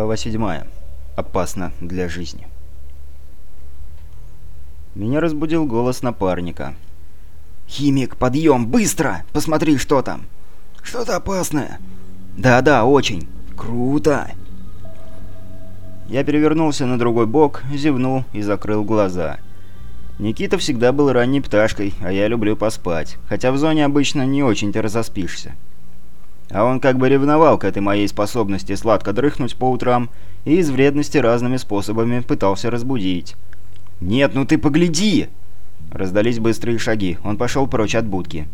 Глава 7. Опасно для жизни. Меня разбудил голос напарника. «Химик, подъем, быстро! Посмотри, что там!» «Что-то опасное!» «Да-да, очень! Круто!» Я перевернулся на другой бок, зевнул и закрыл глаза. Никита всегда был ранней пташкой, а я люблю поспать, хотя в зоне обычно не очень-то разоспишься. А он как бы ревновал к этой моей способности сладко дрыхнуть по утрам и из вредности разными способами пытался разбудить. «Нет, ну ты погляди!» Раздались быстрые шаги. Он пошел прочь от будки.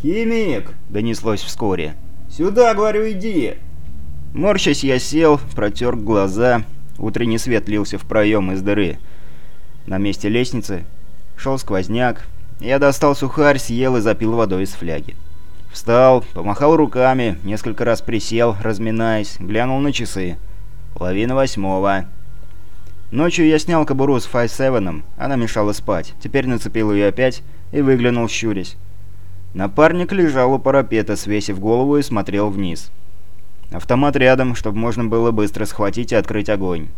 «Химик!» — донеслось вскоре. «Сюда, говорю, иди!» Морщась, я сел, протер глаза. Утренний свет лился в проем из дыры. На месте лестницы шел сквозняк. Я достал сухарь, съел и запил водой из фляги. Встал, помахал руками, несколько раз присел, разминаясь, глянул на часы. Половина восьмого. Ночью я снял кобуру с Фай Севеном, она мешала спать. Теперь нацепил ее опять и выглянул, щурясь. Напарник лежал у парапета, свесив голову и смотрел вниз. Автомат рядом, чтобы можно было быстро схватить и открыть огонь.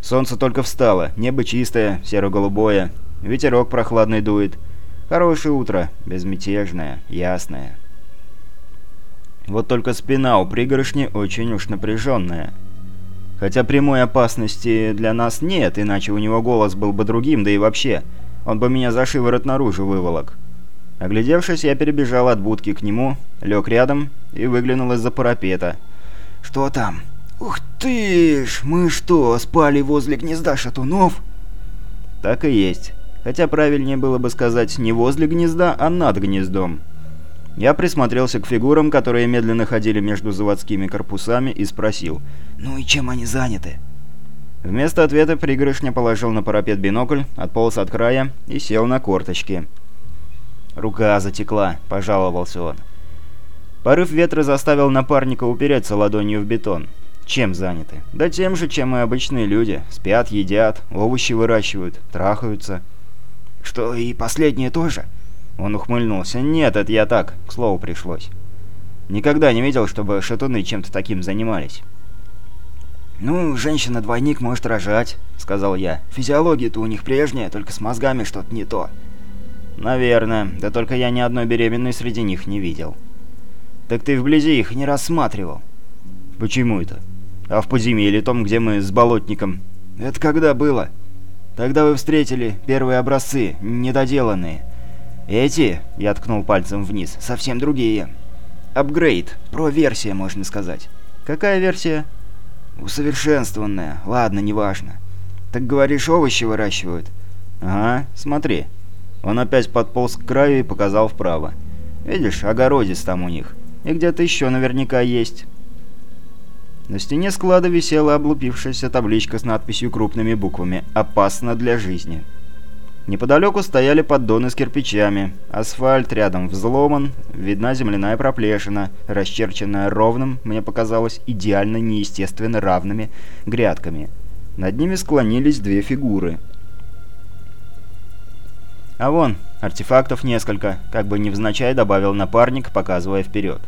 Солнце только встало, небо чистое, серо-голубое, ветерок прохладный дует. Хорошее утро, безмятежное, ясное. Вот только спина у пригоршни очень уж напряженная. Хотя прямой опасности для нас нет, иначе у него голос был бы другим, да и вообще, он бы меня за шиворот наружу выволок. Оглядевшись, я перебежал от будки к нему, лег рядом и выглянул из-за парапета. «Что там?» «Ух ты ж! Мы что, спали возле гнезда шатунов?» «Так и есть. Хотя правильнее было бы сказать не возле гнезда, а над гнездом». Я присмотрелся к фигурам, которые медленно ходили между заводскими корпусами, и спросил, «Ну и чем они заняты?» Вместо ответа пригоршня положил на парапет бинокль, отполз от края и сел на корточки. «Рука затекла», — пожаловался он. Порыв ветра заставил напарника упереться ладонью в бетон. Чем заняты? Да тем же, чем и обычные люди. Спят, едят, овощи выращивают, трахаются. «Что, и последнее тоже?» Он ухмыльнулся. «Нет, это я так, к слову пришлось. Никогда не видел, чтобы шатуны чем-то таким занимались». «Ну, женщина-двойник может рожать», — сказал я. «Физиология-то у них прежняя, только с мозгами что-то не то». «Наверное. Да только я ни одной беременной среди них не видел». «Так ты вблизи их не рассматривал?» «Почему это?» «А в подземелье том, где мы с болотником?» «Это когда было?» «Тогда вы встретили первые образцы, недоделанные». «Эти?» — я ткнул пальцем вниз. «Совсем другие. Апгрейд. Про-версия, можно сказать». «Какая версия?» «Усовершенствованная. Ладно, неважно. Так говоришь, овощи выращивают?» «Ага, смотри». Он опять подполз к краю и показал вправо. «Видишь, огородец там у них. И где-то еще наверняка есть». На стене склада висела облупившаяся табличка с надписью крупными буквами «Опасно для жизни». Неподалеку стояли поддоны с кирпичами. Асфальт рядом взломан, видна земляная проплешина, расчерченная ровным, мне показалось, идеально неестественно равными грядками. Над ними склонились две фигуры. А вон, артефактов несколько, как бы невзначай добавил напарник, показывая вперед.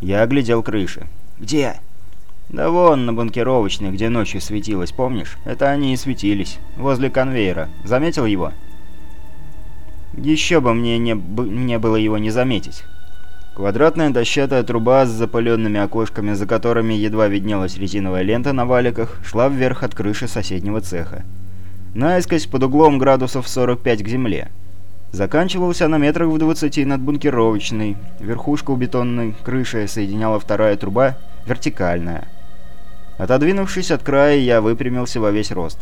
Я оглядел крыши. «Где?» «Да вон, на бункеровочной, где ночью светилось, помнишь? Это они и светились. Возле конвейера. Заметил его?» «Еще бы мне не, не было его не заметить». Квадратная дощатая труба с запыленными окошками, за которыми едва виднелась резиновая лента на валиках, шла вверх от крыши соседнего цеха. Наискось под углом градусов 45 к земле. Заканчивалась она метрах в 20 над бункеровочной. Верхушку бетонной крыши соединяла вторая труба, вертикальная. Отодвинувшись от края, я выпрямился во весь рост.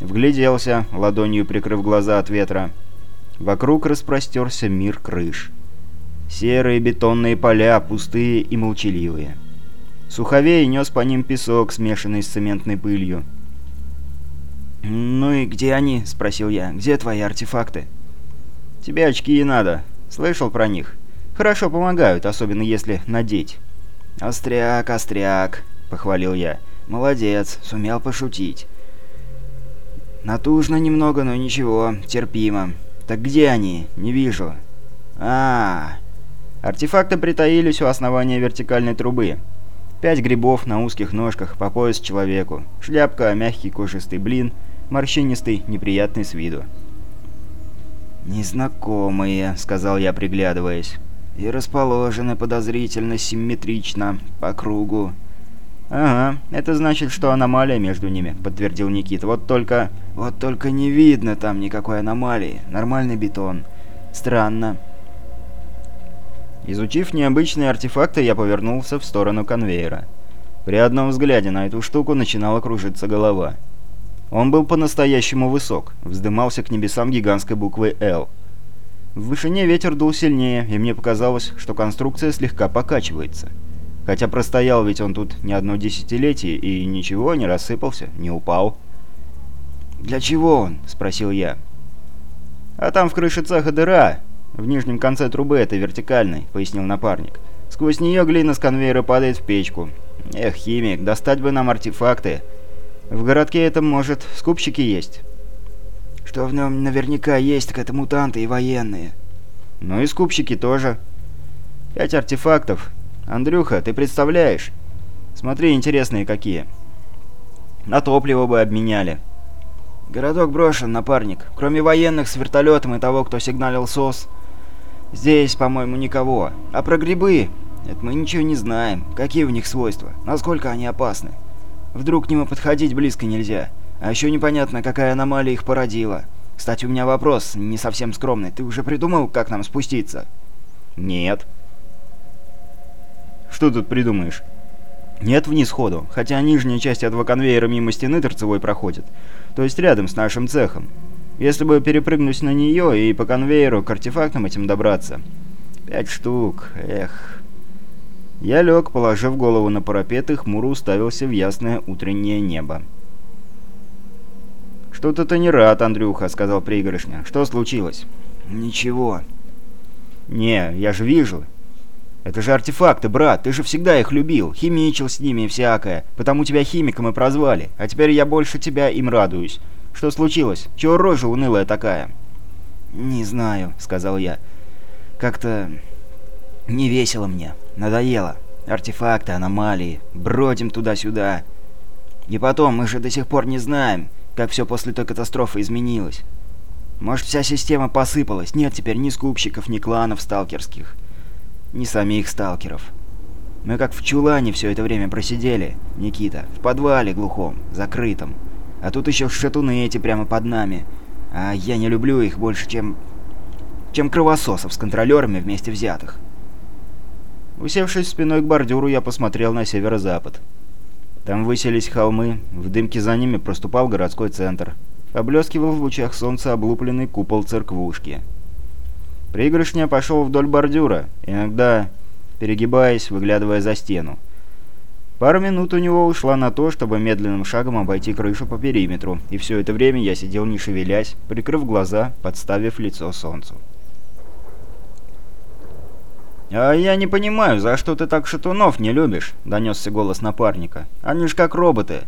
Вгляделся, ладонью прикрыв глаза от ветра. Вокруг распростерся мир крыш. Серые бетонные поля, пустые и молчаливые. Суховей нес по ним песок, смешанный с цементной пылью. «Ну и где они?» — спросил я. «Где твои артефакты?» «Тебе очки и надо. Слышал про них? Хорошо помогают, особенно если надеть». «Остряк, остряк», — похвалил я. «Молодец, сумел пошутить». «Натужно немного, но ничего, терпимо. Так где они? Не вижу». А, -а, а Артефакты притаились у основания вертикальной трубы. Пять грибов на узких ножках, по пояс человеку. Шляпка, мягкий кожистый блин, морщинистый, неприятный с виду. «Незнакомые», — сказал я, приглядываясь. «И расположены подозрительно симметрично, по кругу». «Ага, это значит, что аномалия между ними», — подтвердил Никита. «Вот только... вот только не видно там никакой аномалии. Нормальный бетон. Странно». Изучив необычные артефакты, я повернулся в сторону конвейера. При одном взгляде на эту штуку начинала кружиться голова. Он был по-настоящему высок, вздымался к небесам гигантской буквой «Л». В вышине ветер дул сильнее, и мне показалось, что конструкция слегка покачивается. Хотя простоял ведь он тут не одно десятилетие и ничего, не рассыпался, не упал. «Для чего он?» — спросил я. «А там в крыше цеха дыра. В нижнем конце трубы это вертикальной», — пояснил напарник. «Сквозь нее глина с конвейера падает в печку. Эх, химик, достать бы нам артефакты. В городке это, может, скупщики есть?» «Что в нем наверняка есть, так это мутанты и военные». «Ну и скупщики тоже. Пять артефактов, «Андрюха, ты представляешь? Смотри, интересные какие. На топливо бы обменяли». «Городок брошен, напарник. Кроме военных с вертолетом и того, кто сигналил СОС. Здесь, по-моему, никого. А про грибы? Это мы ничего не знаем. Какие у них свойства? Насколько они опасны? Вдруг к ним подходить близко нельзя. А еще непонятно, какая аномалия их породила. Кстати, у меня вопрос, не совсем скромный. Ты уже придумал, как нам спуститься?» «Нет». Что тут придумаешь? Нет вниз ходу, хотя нижняя часть этого конвейера мимо стены торцевой проходит, то есть рядом с нашим цехом. Если бы перепрыгнуть на нее и по конвейеру к артефактам этим добраться. Пять штук, эх. Я лег, положив голову на парапет и хмуро уставился в ясное утреннее небо. «Что-то ты не рад, Андрюха», — сказал пригоршня. «Что случилось?» «Ничего». «Не, я же вижу. «Это же артефакты, брат, ты же всегда их любил, химичил с ними и всякое, потому тебя химиком и прозвали, а теперь я больше тебя им радуюсь. Что случилось? Чего рожа унылая такая?» «Не знаю», — сказал я. «Как-то... не весело мне, надоело. Артефакты, аномалии, бродим туда-сюда. И потом, мы же до сих пор не знаем, как все после той катастрофы изменилось. Может, вся система посыпалась, нет теперь ни скупщиков, ни кланов сталкерских» ни самих сталкеров. Мы как в чулане все это время просидели, Никита, в подвале глухом, закрытом. А тут еще шатуны эти прямо под нами. А я не люблю их больше, чем... чем кровососов с контролерами вместе взятых. Усевшись спиной к бордюру, я посмотрел на северо-запад. Там высились холмы, в дымке за ними проступал городской центр. Поблескивал в лучах солнца облупленный купол церквушки. Пригоршня пошел вдоль бордюра, иногда перегибаясь, выглядывая за стену. Пару минут у него ушла на то, чтобы медленным шагом обойти крышу по периметру, и все это время я сидел не шевелясь, прикрыв глаза, подставив лицо солнцу. «А я не понимаю, за что ты так шатунов не любишь?» — донесся голос напарника. «Они ж как роботы.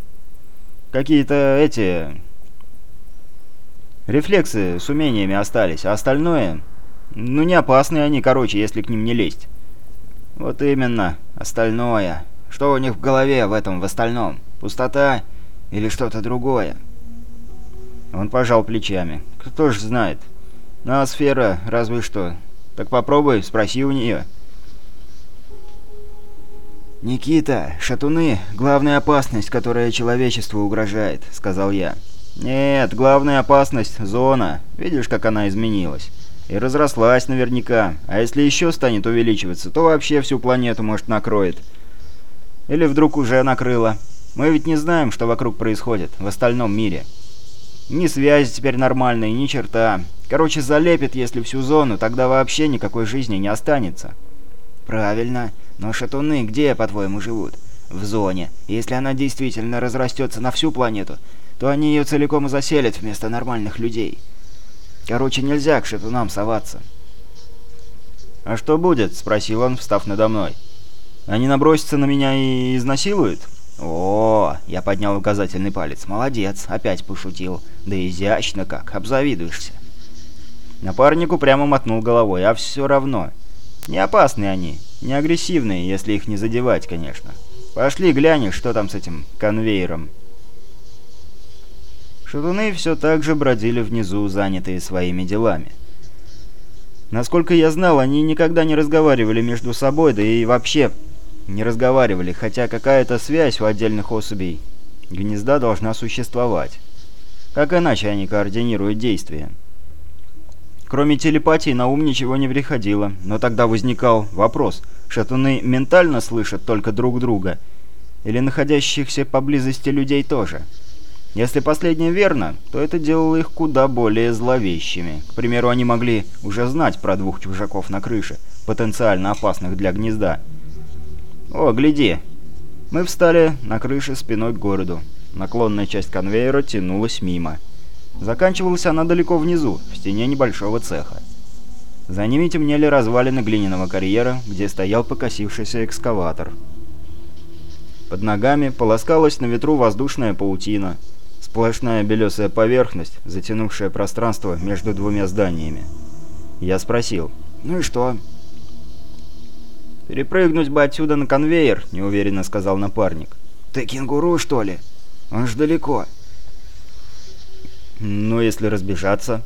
Какие-то эти... рефлексы с умениями остались, а остальное ну, не опасные они, короче, если к ним не лезть. Вот именно. Остальное. Что у них в голове в этом, в остальном? Пустота или что-то другое? Он пожал плечами. Кто ж знает. Ну, а сфера разве что. Так попробуй, спроси у нее. «Никита, шатуны — главная опасность, которая человечеству угрожает», — сказал я. «Нет, главная опасность — зона. Видишь, как она изменилась?» И разрослась наверняка. А если еще станет увеличиваться, то вообще всю планету, может, накроет. Или вдруг уже накрыло. Мы ведь не знаем, что вокруг происходит, в остальном мире. Ни связи теперь нормальной, ни черта. Короче, залепит, если всю зону, тогда вообще никакой жизни не останется. Правильно. Но шатуны где, по-твоему, живут? В зоне. Если она действительно разрастется на всю планету, то они ее целиком и заселят вместо нормальных людей. Короче, нельзя к шатунам соваться. «А что будет?» — спросил он, встав надо мной. «Они набросятся на меня и изнасилуют?» «О, я поднял указательный палец. Молодец, опять пошутил. Да изящно как, обзавидуешься». Напарнику прямо мотнул головой, а все равно. Не опасные они, не агрессивные, если их не задевать, конечно. Пошли глянешь, что там с этим конвейером». Шатуны все так же бродили внизу, занятые своими делами. Насколько я знал, они никогда не разговаривали между собой, да и вообще не разговаривали, хотя какая-то связь у отдельных особей гнезда должна существовать. Как иначе они координируют действия? Кроме телепатии на ум ничего не приходило, но тогда возникал вопрос, шатуны ментально слышат только друг друга, или находящихся поблизости людей тоже? Если последнее верно, то это делало их куда более зловещими. К примеру, они могли уже знать про двух чужаков на крыше, потенциально опасных для гнезда. «О, гляди!» Мы встали на крыше спиной к городу. Наклонная часть конвейера тянулась мимо. Заканчивалась она далеко внизу, в стене небольшого цеха. За ними темнели развалины глиняного карьера, где стоял покосившийся экскаватор. Под ногами полоскалась на ветру воздушная паутина — Сплошная белесая поверхность, затянувшая пространство между двумя зданиями. Я спросил, «Ну и что?» «Перепрыгнуть бы отсюда на конвейер», — неуверенно сказал напарник. «Ты кенгуру, что ли? Он ж далеко». «Ну, если разбежаться...»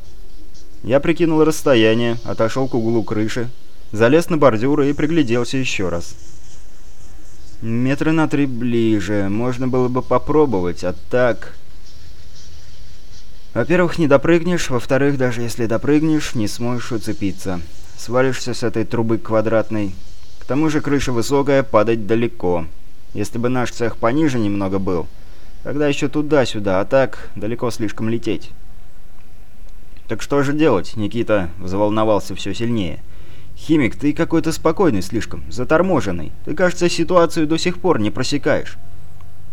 Я прикинул расстояние, отошел к углу крыши, залез на бордюры и пригляделся еще раз. Метры на три ближе, можно было бы попробовать, а так... Во-первых, не допрыгнешь, во-вторых, даже если допрыгнешь, не сможешь уцепиться. Свалишься с этой трубы квадратной. К тому же крыша высокая, падать далеко. Если бы наш цех пониже немного был, тогда еще туда-сюда, а так далеко слишком лететь. «Так что же делать?» — Никита взволновался все сильнее. «Химик, ты какой-то спокойный слишком, заторможенный. Ты, кажется, ситуацию до сих пор не просекаешь».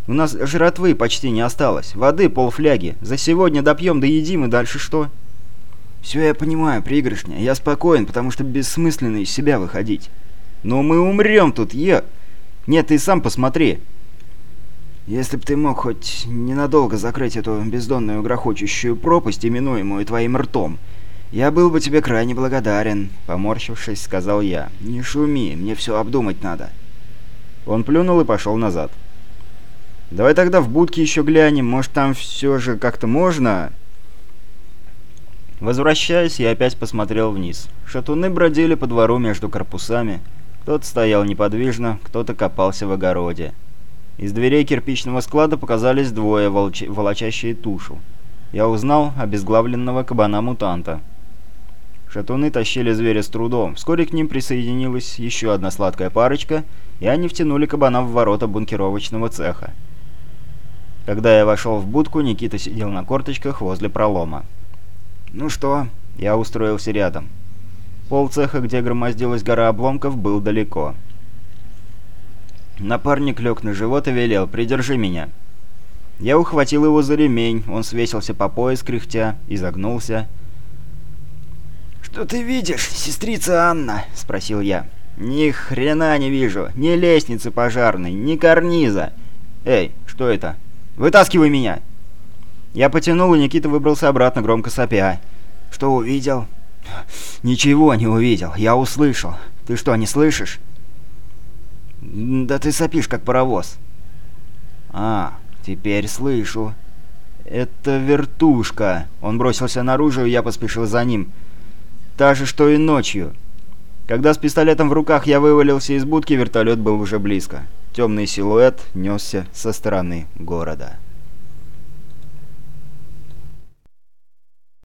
У нас жратвы почти не осталось. Воды полфляги. За сегодня допьем, да едим, и дальше что? Все я понимаю, пригоршня. Я спокоен, потому что бессмысленно из себя выходить. Но мы умрем тут, е... Нет, ты сам посмотри. Если б ты мог хоть ненадолго закрыть эту бездонную грохочущую пропасть, именуемую твоим ртом, я был бы тебе крайне благодарен, поморщившись, сказал я. Не шуми, мне все обдумать надо. Он плюнул и пошел назад. Давай тогда в будке еще глянем, может там все же как-то можно...» Возвращаясь, я опять посмотрел вниз. Шатуны бродили по двору между корпусами. Кто-то стоял неподвижно, кто-то копался в огороде. Из дверей кирпичного склада показались двое, волч... волочащие тушу. Я узнал обезглавленного кабана-мутанта. Шатуны тащили зверя с трудом. Вскоре к ним присоединилась еще одна сладкая парочка, и они втянули кабана в ворота бункеровочного цеха. Когда я вошел в будку, Никита сидел на корточках возле пролома. «Ну что?» Я устроился рядом. Пол цеха, где громоздилась гора обломков, был далеко. Напарник лег на живот и велел «Придержи меня». Я ухватил его за ремень, он свесился по пояс, кряхтя, изогнулся. «Что ты видишь, сестрица Анна?» — спросил я. «Ни хрена не вижу. Ни лестницы пожарной, ни карниза. Эй, что это?» Вытаскивай меня!» Я потянул, и Никита выбрался обратно, громко сопя. «Что увидел?» «Ничего не увидел. Я услышал. Ты что, не слышишь?» «Да ты сопишь, как паровоз». «А, теперь слышу». «Это вертушка». Он бросился наружу, и я поспешил за ним. «Та же, что и ночью». Когда с пистолетом в руках я вывалился из будки, вертолет был уже близко. Темный силуэт несся со стороны города.